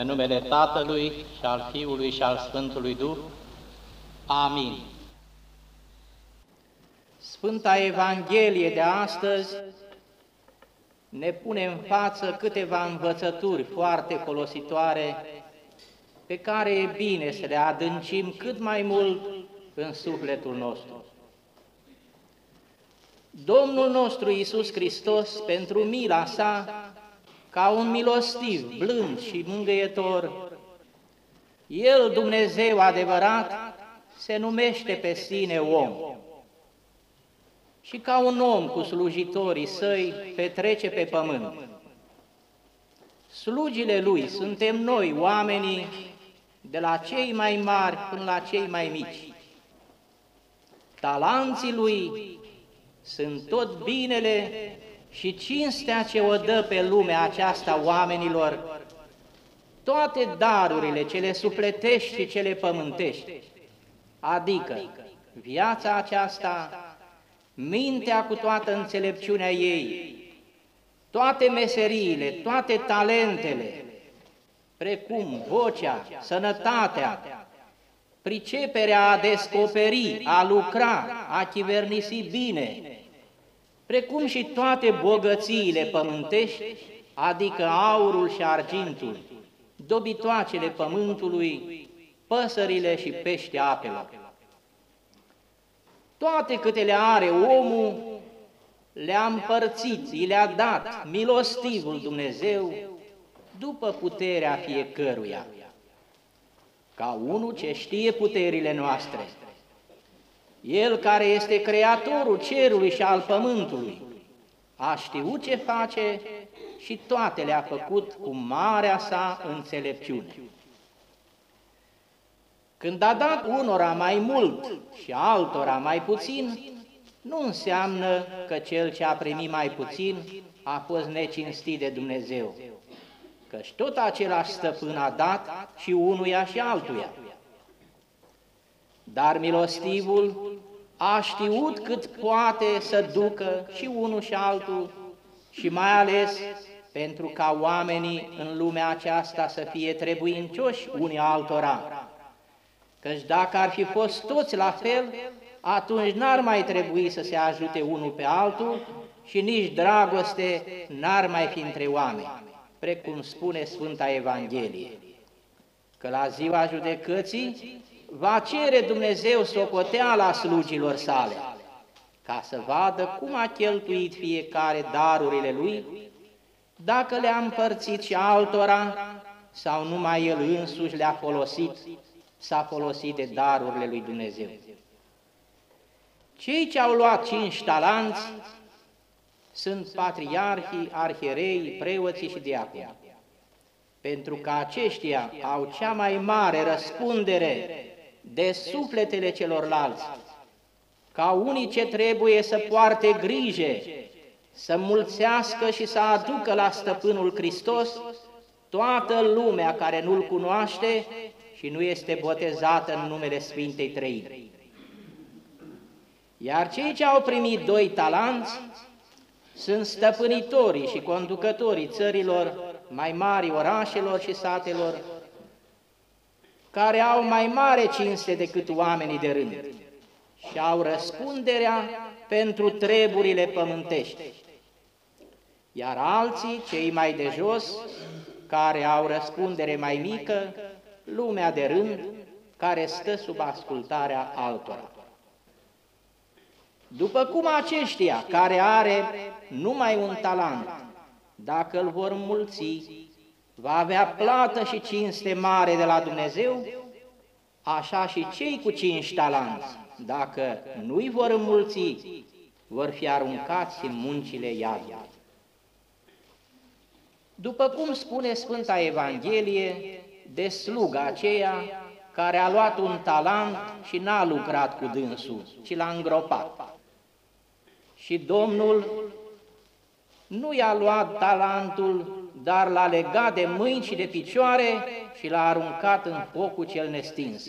În numele Tatălui și al Fiului și al Sfântului Duh. Amin. Sfânta Evanghelie de astăzi ne pune în față câteva învățături foarte folositoare pe care e bine să le adâncim cât mai mult în sufletul nostru. Domnul nostru Iisus Hristos, pentru mila sa, ca un milostiv, blând și mângâietor, El, Dumnezeu adevărat, se numește pe sine om. Și ca un om cu slujitorii săi petrece pe pământ. Slugile Lui suntem noi, oamenii, de la cei mai mari până la cei mai mici. Talanții Lui sunt tot binele și cinstea ce o dă pe lumea aceasta oamenilor, toate darurile cele sufletești și cele pământești, adică viața aceasta, mintea cu toată înțelepciunea ei, toate meseriile, toate talentele, precum vocea, sănătatea, priceperea a descoperi, a lucra, a chivernisi bine, precum și toate bogățiile pământești, adică aurul și argintul, dobitoacele pământului, păsările și pește apelor. Toate câte le are omul, le-a împărțit, i le-a dat milostivul Dumnezeu după puterea fiecăruia, ca unul ce știe puterile noastre, el care este creatorul cerului și al pământului, a știut ce face și toate le-a făcut cu marea sa înțelepciune. Când a dat unora mai mult și altora mai puțin, nu înseamnă că cel ce a primit mai puțin a fost necinstit de Dumnezeu, căci tot același stăpân a dat și unuia și altuia. Dar milostivul a știut cât poate să ducă și unul și altul și mai ales pentru ca oamenii în lumea aceasta să fie trebuincioși unii altora. Căci dacă ar fi fost toți la fel, atunci n-ar mai trebui să se ajute unul pe altul și nici dragoste n-ar mai fi între oameni, precum spune Sfânta Evanghelie, că la ziua judecății va cere Dumnezeu socoteala slugilor sale, ca să vadă cum a cheltuit fiecare darurile lui, dacă le-a împărțit și altora, sau numai el însuși le-a folosit, s-a folosit de darurile lui Dumnezeu. Cei ce au luat cinci talanți sunt patriarhii, arhierei, preoții și diaconi, pentru că aceștia au cea mai mare răspundere de sufletele celorlalți, ca unii ce trebuie să poarte grijă, să mulțească și să aducă la stăpânul Hristos toată lumea care nu-L cunoaște și nu este botezată în numele Sfintei Trăiri. Iar cei ce au primit doi talanți sunt stăpânitorii și conducătorii țărilor mai mari, orașelor și satelor, care au mai mare cinste decât oamenii de rând și au răspunderea pentru treburile pământești. Iar alții, cei mai de jos, care au răspundere mai mică, lumea de rând, care stă sub ascultarea altora. După cum aceștia care are numai un talent, dacă îl vor mulți, va avea plată și cinste mare de la Dumnezeu, așa și cei cu cinci talanți, dacă nu-i vor înmulți, vor fi aruncați în muncile iadului. După cum spune Sfânta Evanghelie, de sluga aceea care a luat un talent și n-a lucrat cu dânsul, ci l-a îngropat. Și Domnul nu i-a luat talentul dar l-a legat de mâini și de picioare și l-a aruncat în focul cel nestins,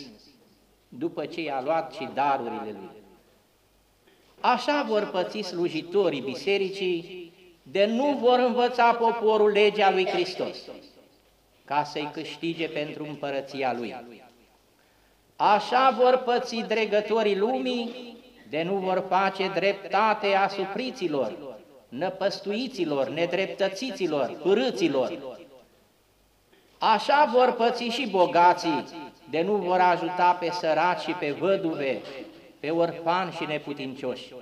după ce i-a luat și darurile lui. Așa vor păți slujitorii bisericii, de nu vor învăța poporul legea lui Hristos, ca să-i câștige pentru împărăția Lui. Așa vor păți dregătorii lumii, de nu vor face dreptate asupriților, năpăstuiților, nedreptățiților, pârâților. Așa vor păți și bogații, de nu vor ajuta pe săraci și pe văduve, pe orfani și neputincioși.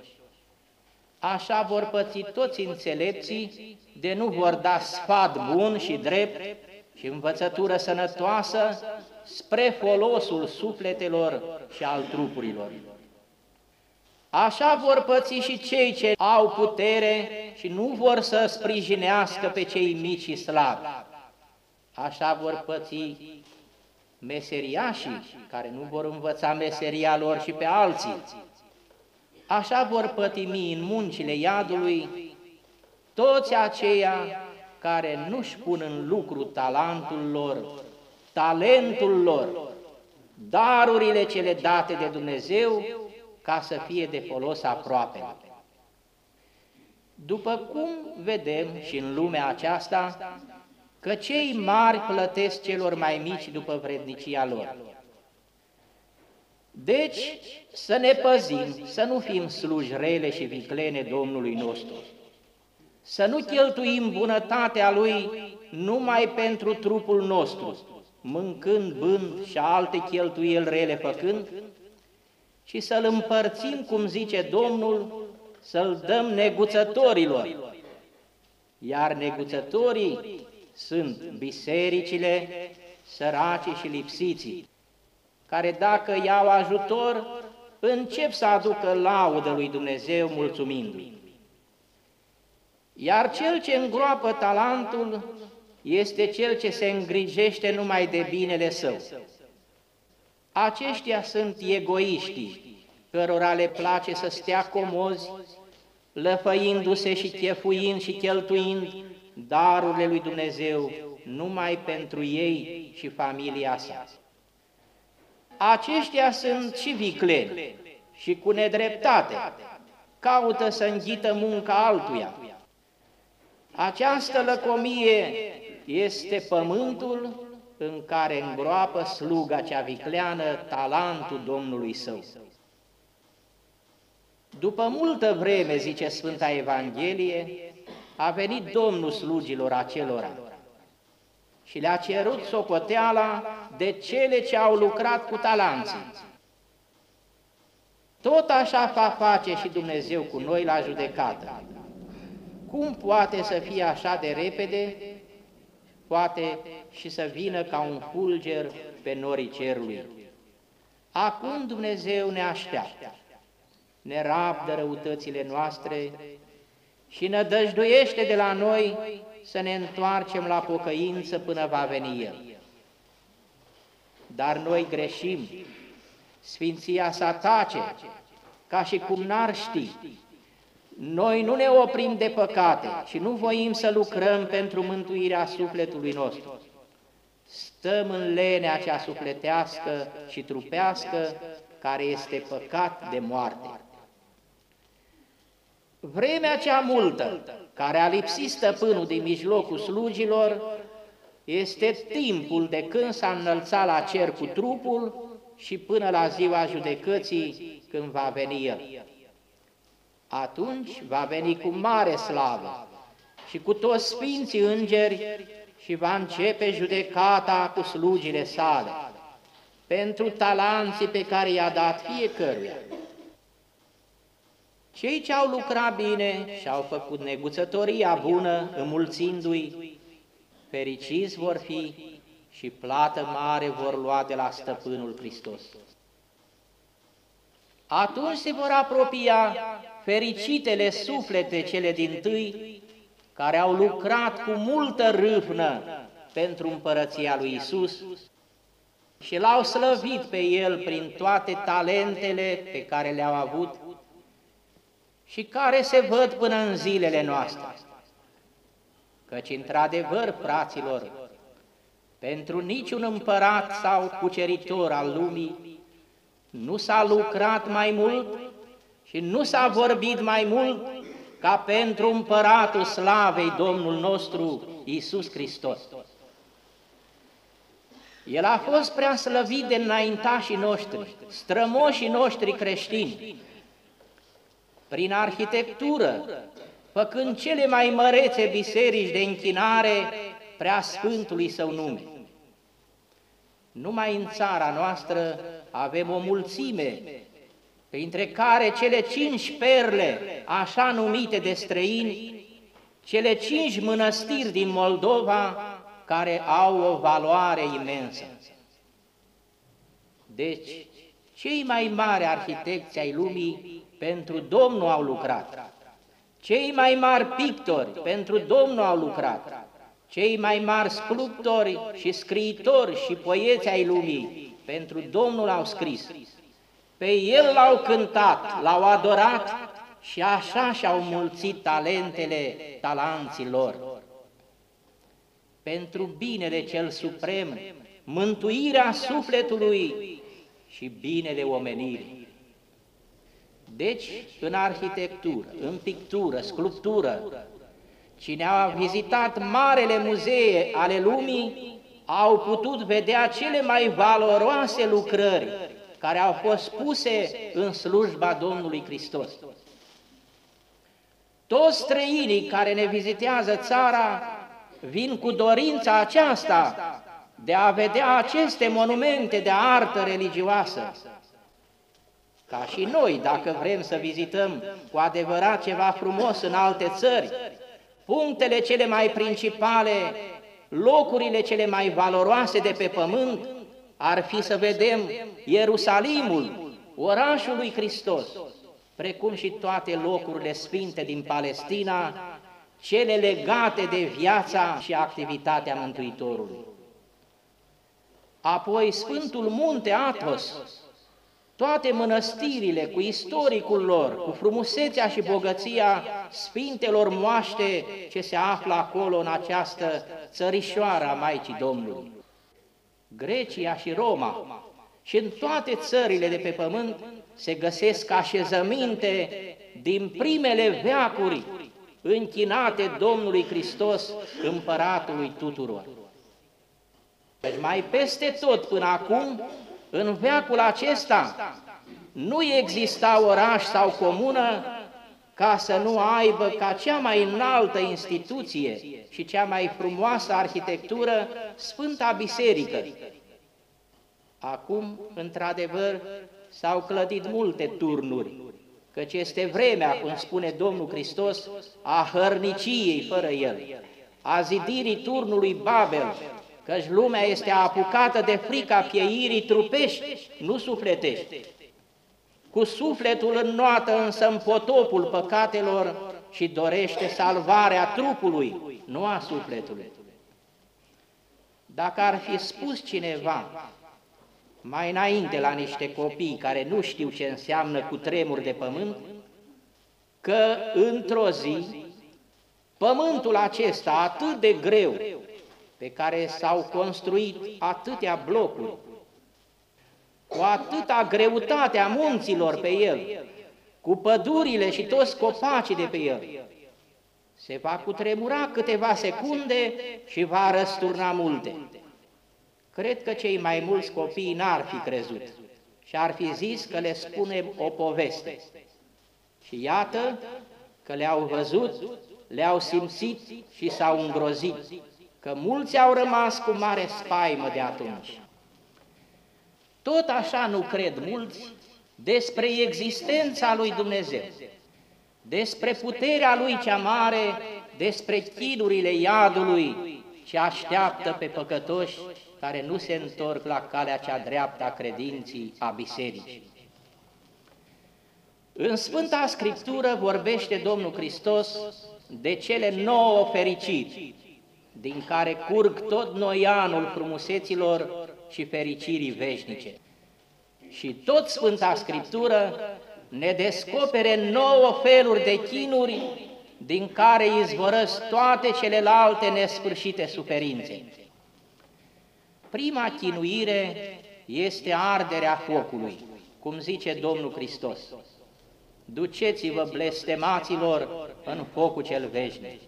Așa vor păți toți înțelepții, de nu vor da sfat bun și drept și învățătură sănătoasă spre folosul sufletelor și al trupurilor. Așa vor păți și cei ce au putere și nu vor să sprijinească pe cei mici și slabi. Așa vor păți meseriașii care nu vor învăța meseria lor și pe alții. Așa vor pătimi în muncile iadului toți aceia care nu-și pun în lucru talentul lor, talentul lor, darurile cele date de Dumnezeu, ca să fie de folos aproape. După cum vedem și în lumea aceasta, că cei mari plătesc celor mai mici după vrednicia lor. Deci, să ne păzim, să nu fim sluji rele și viclene Domnului nostru, să nu cheltuim bunătatea Lui numai pentru trupul nostru, mâncând, bând și alte cheltuieli rele făcând, ci să-L împărțim, cum zice Domnul, să-L dăm neguțătorilor. Iar neguțătorii sunt bisericile, săracii și lipsiții, care dacă iau ajutor, încep să aducă laudă lui Dumnezeu mulțumindu-i. Iar cel ce îngroapă talentul este cel ce se îngrijește numai de binele său. Aceștia sunt egoiștii, cărora le place să stea comozi, lăfăindu-se și chefuind și cheltuind darurile lui Dumnezeu numai pentru ei și familia sa. Aceștia sunt și vicleni și cu nedreptate caută să înghită munca altuia. Această lăcomie este pământul în care îngroapă sluga cea vicleană talentul Domnului său. După multă vreme, zice Sfânta Evanghelie, a venit Domnul slugilor acelora și le-a cerut socoteala de cele ce au lucrat cu talanții. Tot așa va face și Dumnezeu cu noi la judecată. Cum poate să fie așa de repede? Poate și să vină ca un fulger pe norii cerului. Acum Dumnezeu ne așteaptă, ne rabdă răutățile noastre și nădăjduiește de la noi să ne întoarcem la pocăință până va veni El. Dar noi greșim, Sfinția sa tace, ca și cum n-ar ști. Noi nu ne oprim de păcate și nu voim să lucrăm pentru mântuirea sufletului nostru. Stăm în lenea cea sufletească și trupească, care este păcat de moarte. Vremea cea multă, care a lipsit stăpânul din mijlocul slugilor, este timpul de când s-a înălțat la cer cu trupul și până la ziua judecății când va veni El. Atunci va veni cu mare slavă și cu toți sfinții îngeri și va începe judecata cu slugile sale pentru talanții pe care i-a dat fiecăruia. Cei ce au lucrat bine și au făcut neguțătoria bună, înmulțindu-i, fericiți vor fi și plată mare vor lua de la Stăpânul Hristos. Atunci se vor apropia fericitele suflete cele din tâi, care au lucrat cu multă râvnă pentru împărăția lui Isus și l-au slăvit pe El prin toate talentele pe care le-au avut și care se văd până în zilele noastre. Căci, într-adevăr, fraților, pentru niciun împărat sau cuceritor al lumii nu s-a lucrat mai mult și nu s-a vorbit mai mult ca pentru împăratul slavei Domnul nostru Iisus Hristos. El a fost prea slăvit de înaintașii noștri, strămoșii noștri creștini, prin arhitectură, făcând cele mai mărețe biserici de închinare prea Sfântului Său nume. Numai în țara noastră avem o mulțime, printre care cele cinci perle, așa numite de străini, cele cinci mănăstiri din Moldova, care au o valoare imensă. Deci, cei mai mari arhitecți ai lumii pentru Domnul au lucrat. Cei mai mari pictori pentru Domnul au lucrat. Cei mai mari sculptori și scriitori și poeți ai lumii pentru Domnul au scris. Pe El l-au cântat, l-au adorat și așa și-au mulțit talentele talanților. Pentru binele cel suprem, mântuirea sufletului și binele omenirii. Deci, în arhitectură, în pictură, sculptură, cine a vizitat marele muzee ale lumii, au putut vedea cele mai valoroase lucrări care au fost puse în slujba Domnului Hristos. Toți străinii care ne vizitează țara vin cu dorința aceasta de a vedea aceste monumente de artă religioasă. Ca și noi, dacă vrem să vizităm cu adevărat ceva frumos în alte țări, punctele cele mai principale, locurile cele mai valoroase de pe pământ, ar fi să vedem Ierusalimul, orașul lui Hristos, precum și toate locurile sfinte din Palestina, cele legate de viața și activitatea Mântuitorului. Apoi Sfântul Munte Athos, toate mănăstirile cu istoricul lor, cu frumusețea și bogăția sfintelor moaște ce se află acolo în această țărișoară a Maicii Domnului. Grecia și Roma și în toate țările de pe pământ se găsesc așezăminte din primele veacuri închinate Domnului Hristos, împăratului tuturor. Deci mai peste tot până acum, în veacul acesta, nu exista oraș sau comună ca să nu aibă ca cea mai înaltă instituție și cea mai frumoasă arhitectură Sfânta Biserică. Acum, într-adevăr, s-au clădit multe turnuri, căci este vremea, cum spune Domnul Hristos, a hărniciei fără El, a zidirii turnului Babel, căci lumea este apucată de frica pieirii trupești, nu sufletești. Cu sufletul înnoată însă în potopul păcatelor și dorește salvarea trupului, nu a sufletului. Dacă ar fi spus cineva mai înainte la niște copii care nu știu ce înseamnă cu tremur de pământ, că într-o zi pământul acesta atât de greu, pe care s-au construit atâtea blocuri, cu atâta greutate a munților pe el, cu pădurile și toți copacii de pe el, se va cutremura câteva secunde și va răsturna multe. Cred că cei mai mulți copii n-ar fi crezut și ar fi zis că le spunem o poveste. Și iată că le-au văzut, le-au simțit și s-au îngrozit, că mulți au rămas cu mare spaimă de atunci. Tot așa nu cred mulți despre existența lui Dumnezeu, despre puterea lui cea mare, despre chidurile iadului ce așteaptă pe păcătoși care nu se întorc la calea cea dreaptă a credinții a bisericii. În Sfânta Scriptură vorbește Domnul Hristos de cele nouă fericiri, din care curg tot noianul frumuseților și fericirii veșnice. Și tot Sfânta Scriptură ne descopere nouă feluri de chinuri din care izvorăsc toate celelalte nesfârșite suferințe. Prima chinuire este arderea focului, cum zice Domnul Hristos. Duceți-vă blestemaților în focul cel veșnic.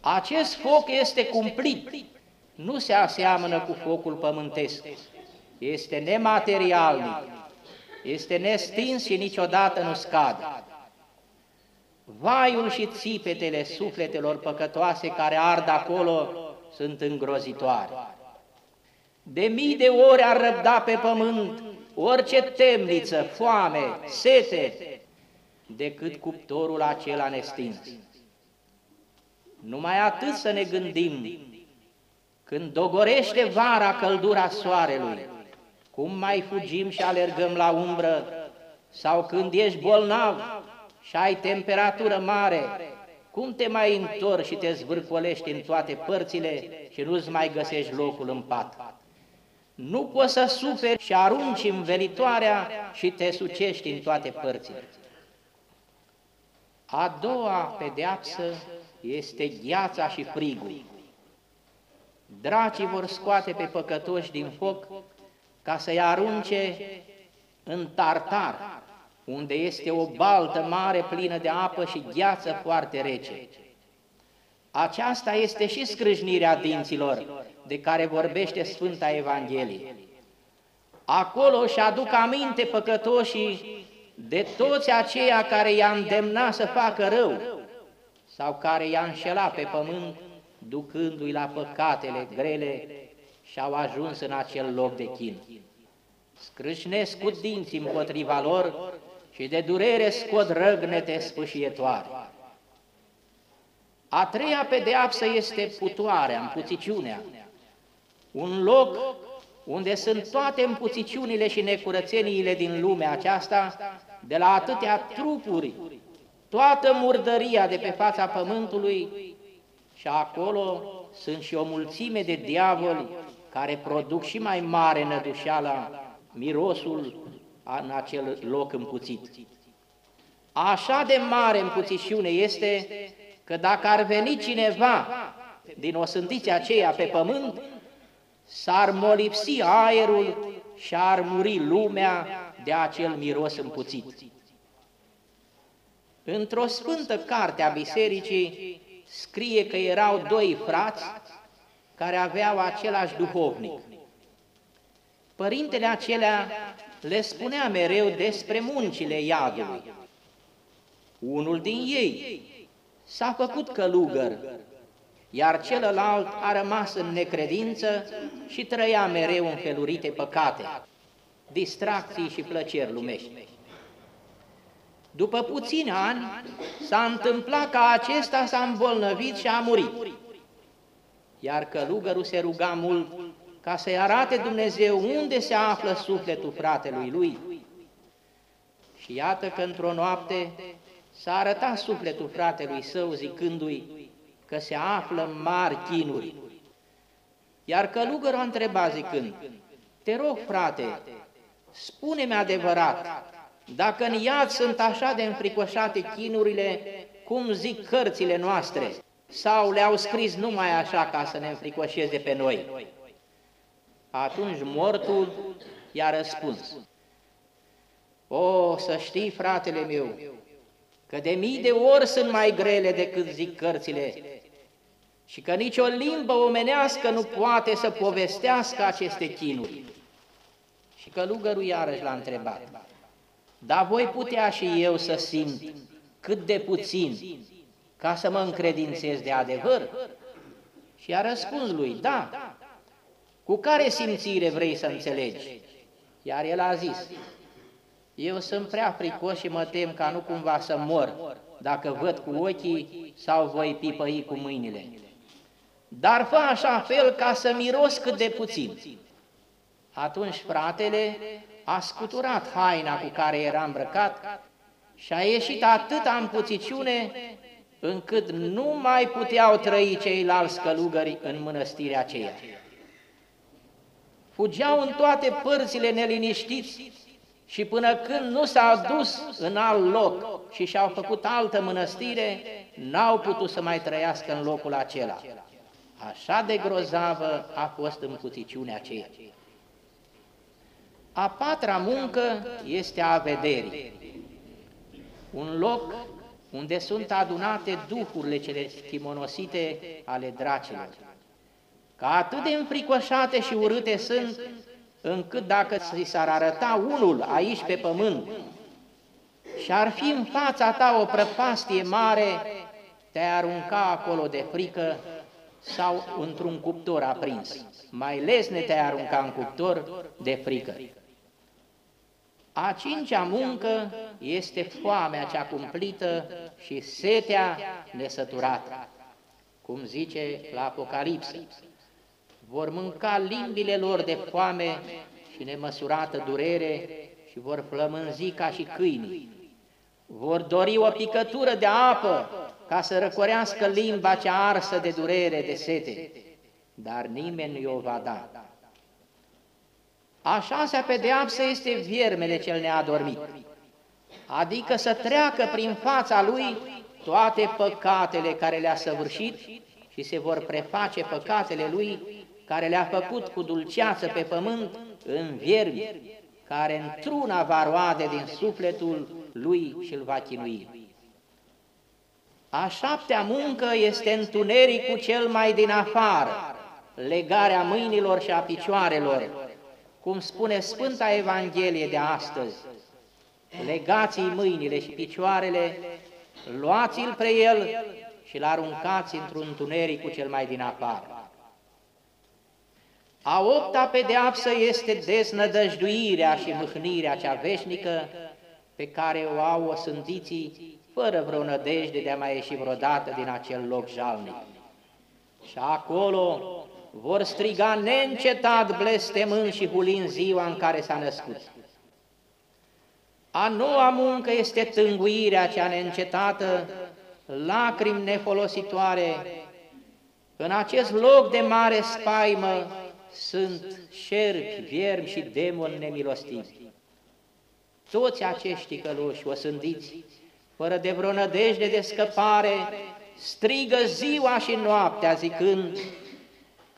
Acest foc este cumplit, nu se aseamănă cu focul pământesc, este nematerialnic, este nestins și niciodată nu scade. Vaiul și țipetele sufletelor păcătoase care ard acolo sunt îngrozitoare. De mii de ori ar răbda pe pământ orice temniță, foame, sete, decât cuptorul acela nestins. Numai atât să ne gândim, când dogorește vara căldura soarelui, cum mai fugim și alergăm la umbră, sau când ești bolnav și ai temperatură mare, cum te mai întorci și te zvârcolești în toate părțile și nu-ți mai găsești locul în pat? Nu poți să suferi și arunci în venitoarea și te sucești în toate părțile. A doua pedeapsă este gheața și frigul. Dracii vor scoate pe păcătoși din foc ca să-i arunce în tartar, unde este o baltă mare plină de apă și gheață foarte rece. Aceasta este și scrâșnirea dinților de care vorbește Sfânta Evanghelie. Acolo și aduc aminte păcătoșii de toți aceia care i-a îndemnat să facă rău sau care i-a înșelat pe pământ, ducându-i la păcatele grele și au ajuns în acel loc de chin. Scrâșnesc cu dinți împotriva lor și de durere scot răgnete spâșietoare. A treia pedeapsă este putoarea, împuțiciunea, un loc unde sunt toate împuțiciunile și necurățeniile din lumea aceasta, de la atâtea trupuri, toată murdăria de pe fața pământului și acolo sunt și o mulțime de diavoli care produc și mai mare nădușeala, mirosul în acel loc împuțit. Așa de mare împuțișiune este că dacă ar veni cineva din o sântiție aceea pe pământ, s-ar molipsi aerul și ar muri lumea de acel miros împuțit. Într-o sfântă carte a bisericii scrie că erau doi frați care aveau același duhovnic. Părintele acelea le spunea mereu despre muncile iadului. Unul din ei s-a făcut călugăr iar celălalt a rămas în necredință și trăia mereu în felurite păcate, distracții și plăceri lumești. După puțini ani s-a întâmplat ca acesta s-a îmbolnăvit și a murit, iar călugărul se ruga mult ca să-i arate Dumnezeu unde se află sufletul fratelui lui. Și iată că într-o noapte s-a arătat sufletul fratelui său zicându-i, că se află în mari chinuri. Iar călugărul a întrebat zicând, te rog, frate, spune-mi adevărat, dacă în iad sunt așa de înfricoșate chinurile, cum zic cărțile noastre, sau le-au scris numai așa ca să ne înfricoșeze pe noi? Atunci mortul i-a răspuns, O, să știi, fratele meu, că de mii de ori sunt mai grele decât zic cărțile și că nicio limbă omenească nu poate să povestească aceste chinuri. Și călugărul iarăși l-a întrebat, dar voi putea și eu să simt cât de puțin ca să mă încredințez de adevăr? Și a răspuns lui, da, cu care simțire vrei să înțelegi? Iar el a zis, eu sunt prea fricos și mă tem ca nu cumva să mor, dacă văd cu ochii sau voi pipăi cu mâinile dar fă așa fel ca să miros cât de puțin. Atunci fratele a scuturat haina cu care era îmbrăcat și a ieșit atâta împuțiciune încât nu mai puteau trăi ceilalți călugări în mănăstirea aceea. Fugeau în toate părțile neliniștiți și până când nu s-au dus în alt loc și și-au făcut altă mănăstire, n-au putut să mai trăiască în locul acela. Așa de grozavă a fost împuțiciunea aceea. A patra muncă este a vederii, un loc unde sunt adunate duhurile cele chimonosite ale dracilor. că atât de înfricoșate și urâte sunt, încât dacă ți s-ar arăta unul aici pe pământ și ar fi în fața ta o prăpastie mare, te-ai arunca acolo de frică sau într-un cuptor aprins. Mai lesne te-ai arunca în cuptor de frică. A cincea muncă este foamea cea cumplită și setea nesăturată. Cum zice la Apocalipsă, vor mânca limbile lor de foame și nemăsurată durere și vor flămânzi ca și câinii. Vor dori o picătură de apă ca să răcorească limba cea arsă de durere, de sete, dar nimeni nu o va da. A șasea pedeapsă este viermele cel neadormit, adică să treacă prin fața lui toate păcatele care le-a săvârșit și se vor preface păcatele lui care le-a făcut cu dulceață pe pământ în viermi, care într-una va roade din sufletul lui și îl va chinui. A șaptea muncă este întunericul cel mai din afară, legarea mâinilor și a picioarelor, cum spune Sfânta Evanghelie de astăzi. Legați-i mâinile și picioarele, luați-l pre el și-l aruncați într-un întuneric cel mai din afară. A opta pedeapsă este deznădăjduirea și mâhnirea cea veșnică pe care o au o sândiții fără vreo nădejde de a mai ieși vreodată din acel loc jalnic. Și acolo vor striga neîncetat blestemând și hulind ziua în care s-a născut. A noua muncă este tânguirea cea neîncetată, lacrimi nefolositoare. În acest loc de mare spaimă sunt șerpi, viermi și demoni nemilostivi. Toți acești căluși osândiți, fără de vreo nădejde de scăpare, strigă ziua și noaptea zicând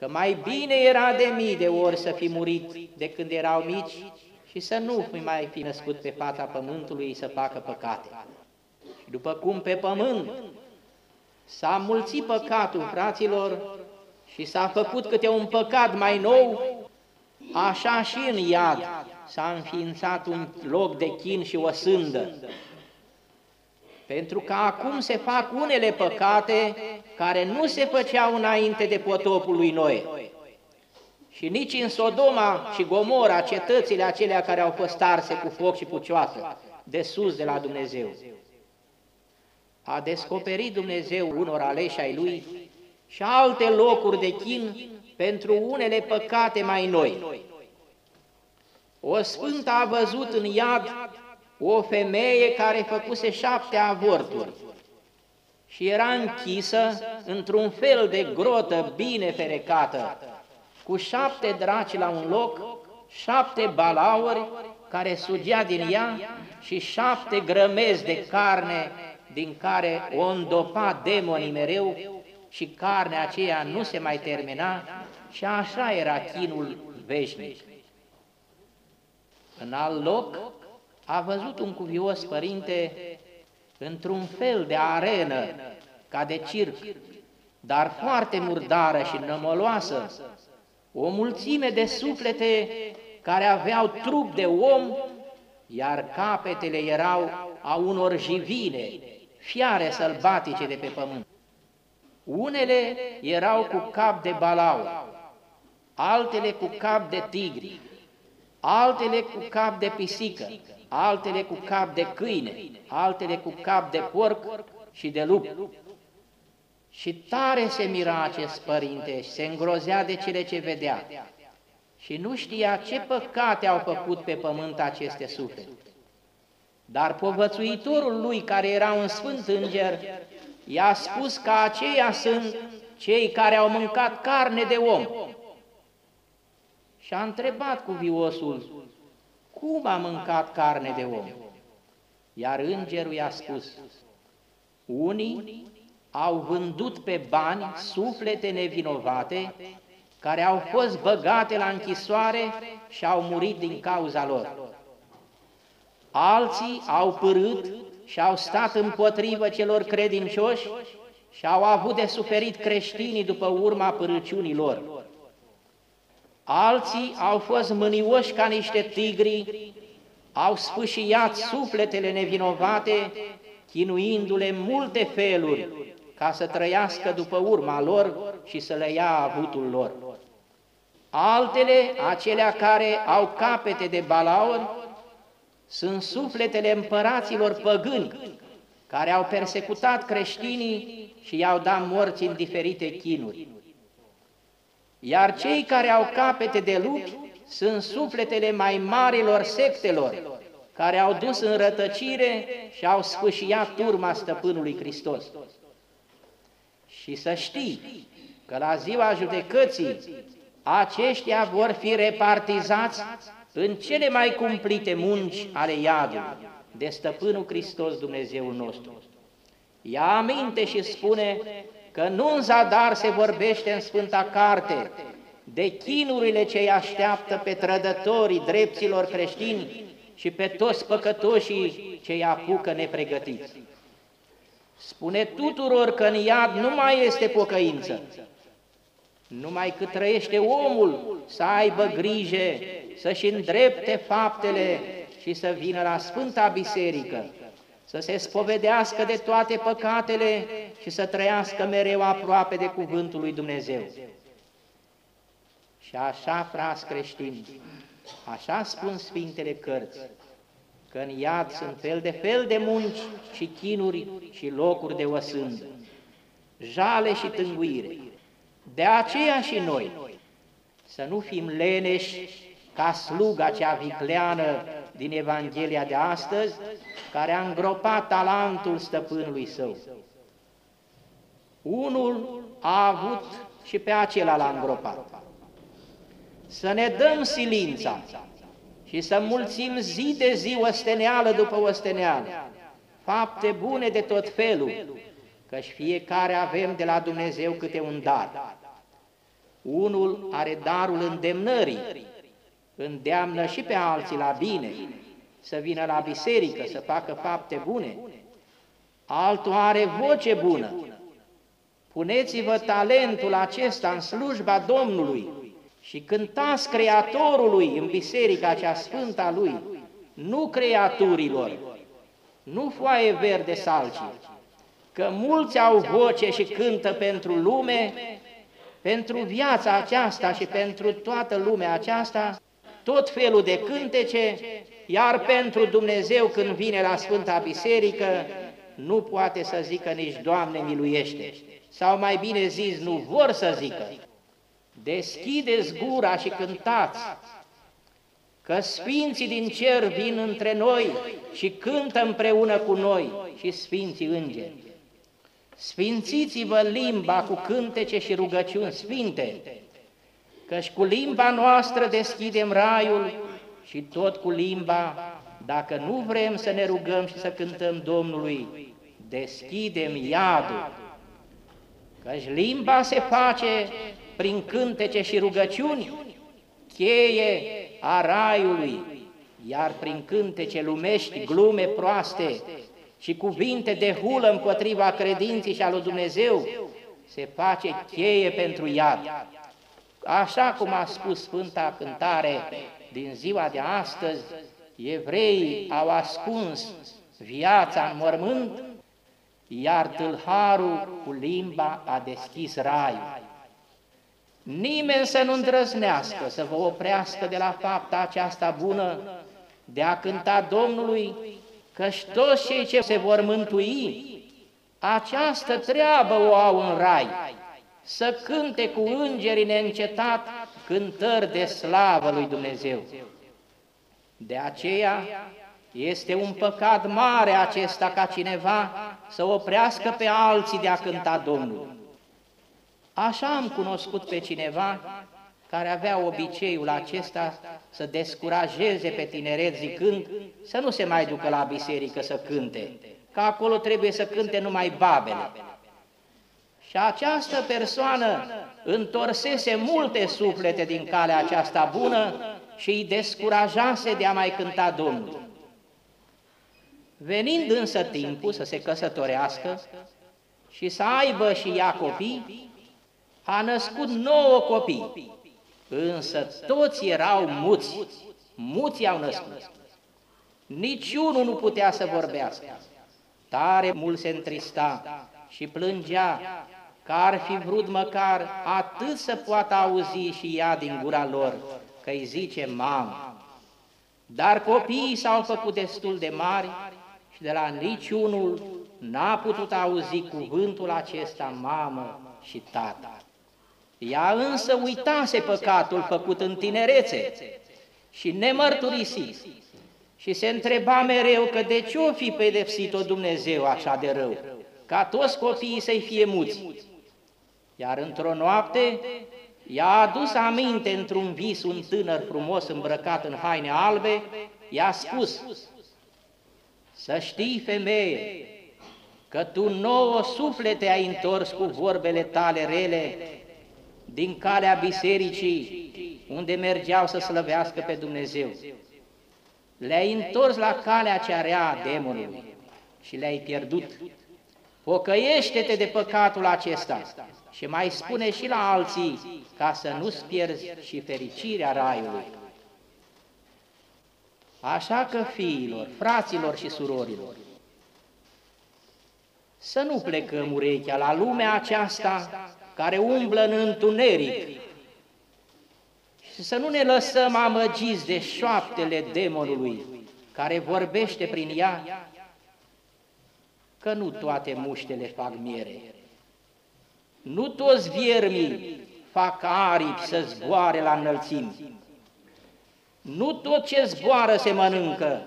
că mai bine era de mii de ori să fi murit de când erau mici și să nu mai fi născut pe fața pământului să facă păcate. Și după cum pe pământ s-a mulțit păcatul fraților și s-a făcut câte un păcat mai nou, așa și în iad s-a înființat un loc de chin și o sândă. Pentru că acum se fac unele păcate care nu se făceau înainte de potopul lui Noe. Și nici în Sodoma și Gomora, cetățile acelea care au fost arse cu foc și pucioasă, de sus de la Dumnezeu. A descoperit Dumnezeu unor aleși ai Lui și alte locuri de chin pentru unele păcate mai noi. O sfântă a văzut în iad o femeie care făcuse șapte avorturi și era închisă într-un fel de grotă bine ferecată, cu șapte draci la un loc, șapte balauri care sugea din ea și șapte grămezi de carne din care o îndopa demonii mereu și carnea aceea nu se mai termina și așa era chinul veșnic. În alt loc a văzut un cuvios părinte într-un fel de arenă, ca de circ, dar foarte murdară și nămăloasă, o mulțime de suflete care aveau trup de om, iar capetele erau a unor jivine, fiare sălbatice de pe pământ. Unele erau cu cap de balau, altele cu cap de tigri, altele cu cap de pisică, altele cu cap de câine, altele cu cap de porc și de lup. Și tare se mira acest părinte și se îngrozea de cele ce vedea și nu știa ce păcate au făcut pe pământ aceste suflete. Dar povățuitorul lui, care era un sfânt înger, i-a spus că aceia sunt cei care au mâncat carne de om. Și a întrebat cu viosul, cum a mâncat carne de om? Iar îngerul i-a spus, unii au vândut pe bani suflete nevinovate care au fost băgate la închisoare și au murit din cauza lor. Alții au părât și au stat împotrivă celor credincioși și au avut de suferit creștinii după urma părăciunii lor. Alții au fost mânioși ca niște tigri, au sfâșiat sufletele nevinovate, chinuindu-le în multe feluri, ca să trăiască după urma lor și să le ia avutul lor. Altele, acelea care au capete de balaur, sunt sufletele împăraților păgâni, care au persecutat creștinii și i-au dat morți în diferite chinuri. Iar cei care au capete de lupi sunt sufletele mai marilor sectelor, care au dus în rătăcire și au sfâșiat turma stăpânului Hristos. Și să știi că la ziua judecății aceștia vor fi repartizați în cele mai cumplite munci ale iadului de stăpânul Hristos Dumnezeul nostru. Ia aminte și spune că nu în zadar se vorbește în Sfânta Carte de chinurile ce îi așteaptă pe trădătorii dreptilor creștini și pe toți păcătoșii ce îi apucă nepregătiți. Spune tuturor că în iad nu mai este pocăință, numai cât trăiește omul să aibă grijă, să-și îndrepte faptele și să vină la Sfânta Biserică, să se spovedească de toate păcatele și să trăiască mereu aproape de Cuvântul lui Dumnezeu. Și așa, frați creștini, așa spun Sfintele Cărți, că în iad sunt fel de fel de munci și chinuri și locuri de osândă, jale și tânguire. De aceea și noi, să nu fim leneși ca sluga cea vicleană din Evanghelia de astăzi, care a îngropat talentul stăpânului său. Unul a avut și pe acela l-a îngropat. Să ne dăm silința și să mulțim zi de zi osteneală după osteneală, fapte bune de tot felul, căci fiecare avem de la Dumnezeu câte un dar. Unul are darul îndemnării, îndeamnă și pe alții la bine, să vină la biserică, să facă fapte bune. Altul are voce bună. Puneți-vă talentul acesta în slujba Domnului și cântați Creatorului în biserica cea sfântă a Lui, nu creaturilor, nu foaie verde salcii, că mulți au voce și cântă pentru lume, pentru viața aceasta și pentru toată lumea aceasta, tot felul de cântece, iar pentru Dumnezeu când vine la Sfânta Biserică, nu poate să zică nici Doamne miluiește, sau mai bine zis, nu vor să zică. Deschideți gura și cântați, că Sfinții din cer vin între noi și cântă împreună cu noi și Sfinții Îngeri. Sfințiți-vă limba cu cântece și rugăciuni sfinte, căci cu limba noastră deschidem raiul și tot cu limba, dacă nu vrem să ne rugăm și să cântăm Domnului, deschidem iadul. Căci limba se face prin cântece și rugăciuni, cheie a raiului, iar prin cântece lumești, glume proaste și cuvinte de hulă împotriva credinții și a lui Dumnezeu, se face cheie pentru iad. Așa cum a spus Sfânta Cântare din ziua de astăzi, evreii au ascuns viața în mormânt, iar tâlharul cu limba a deschis raiul. Nimeni să nu îndrăznească să vă oprească de la fapta aceasta bună de a cânta Domnului, căci toți cei ce se vor mântui, această treabă o au în rai, să cânte cu îngerii neîncetat cântări de slavă lui Dumnezeu. De aceea este un păcat mare acesta ca cineva să oprească pe alții de a cânta Domnul. Așa am cunoscut pe cineva care avea obiceiul acesta să descurajeze pe tineret zicând să nu se mai ducă la biserică să cânte, că acolo trebuie să cânte numai babele. Și această persoană întorsese multe suflete din calea aceasta bună și îi descurajase de a mai cânta Domnul. Venind însă timpul să se căsătorească și să aibă și ea copii, a născut nouă copii însă toți erau muți, muți i-au născut. Niciunul nu putea să vorbească. Tare mult se întrista și plângea că ar fi vrut măcar atât să poată auzi și ea din gura lor, că îi zice mamă. Dar copiii s-au făcut destul de mari și de la niciunul n-a putut auzi cuvântul acesta mamă și tată. Ea însă uitase păcatul făcut în tinerețe și nemărturisit și se întreba mereu că de ce o fi pedepsit-o Dumnezeu așa de rău, ca toți copiii să-i fie muți. Iar într-o noapte i-a adus aminte într-un vis un tânăr frumos îmbrăcat în haine albe, i-a spus, să știi, femeie, că tu nouă suflete ai întors cu vorbele tale rele din calea bisericii unde mergeau să slăvească pe Dumnezeu. Le-ai întors la calea cea rea a demonului și le-ai pierdut. Pocăiește-te de păcatul acesta și mai spune și la alții ca să nu-ți pierzi și fericirea raiului. Așa că, fiilor, fraților și surorilor, să nu plecăm urechea la lumea aceasta care umblă în întuneric și să nu ne lăsăm amăgiți de șoaptele demonului care vorbește prin ea, că nu toate muștele fac miere. Nu toți viermii fac aripi să zboare la înălțimi. Nu tot ce zboară se mănâncă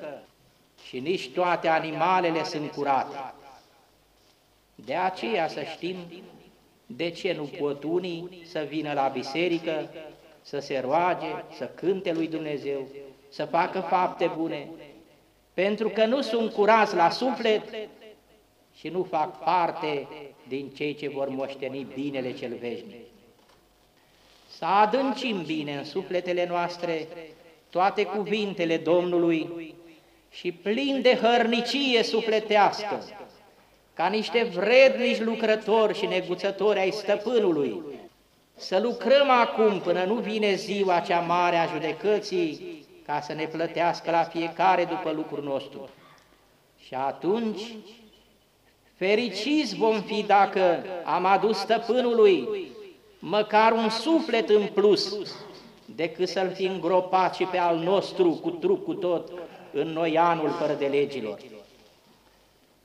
și nici toate animalele sunt curate. De aceea să știm de ce nu pot unii să vină la biserică, să se roage, să cânte lui Dumnezeu, să facă fapte bune, pentru că nu sunt curați la suflet și nu fac parte din cei ce vor moșteni binele cel veșnic. Să adâncim bine în sufletele noastre toate cuvintele Domnului și plin de hărnicie sufletească, ca niște vrednici lucrători și neguțători ai stăpânului, să lucrăm acum până nu vine ziua cea mare a judecății, ca să ne plătească la fiecare după lucrul nostru. Și atunci, fericiți vom fi dacă am adus stăpânului măcar un suflet în plus, decât să-l fi îngropat și pe al nostru cu trup cu tot în noi anul fără de legilor.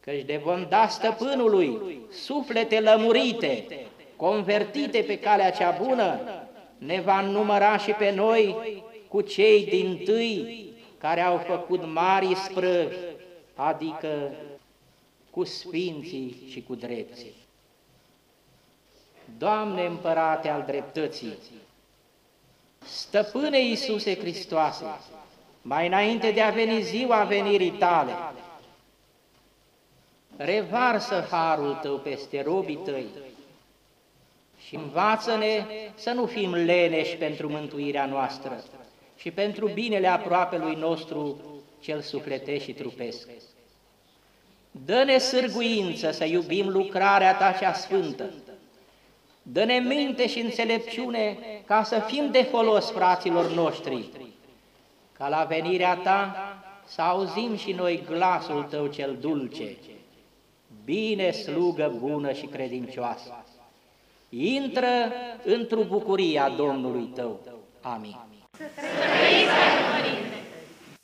Căci de vom da stăpânului suflete lămurite, convertite pe calea cea bună, ne va număra și pe noi cu cei din tâi care au făcut mari sprăvi, adică cu sfinții și cu drepții. Doamne Împărate al dreptății, Stăpâne Iisuse Hristoase, mai înainte de a veni ziua venirii Tale, revarsă harul Tău peste robii Tăi și învață-ne să nu fim leneși pentru mântuirea noastră și pentru binele aproapelui nostru cel sufletesc și trupesc. Dă-ne sârguință să iubim lucrarea Ta cea sfântă, Dă-ne minte și înțelepciune ca să fim de folos fraților noștri, ca la venirea Ta să auzim și noi glasul Tău cel dulce, Bine, slugă bună și credincioasă! Intră într-o bucuria Domnului tău. Amin. Să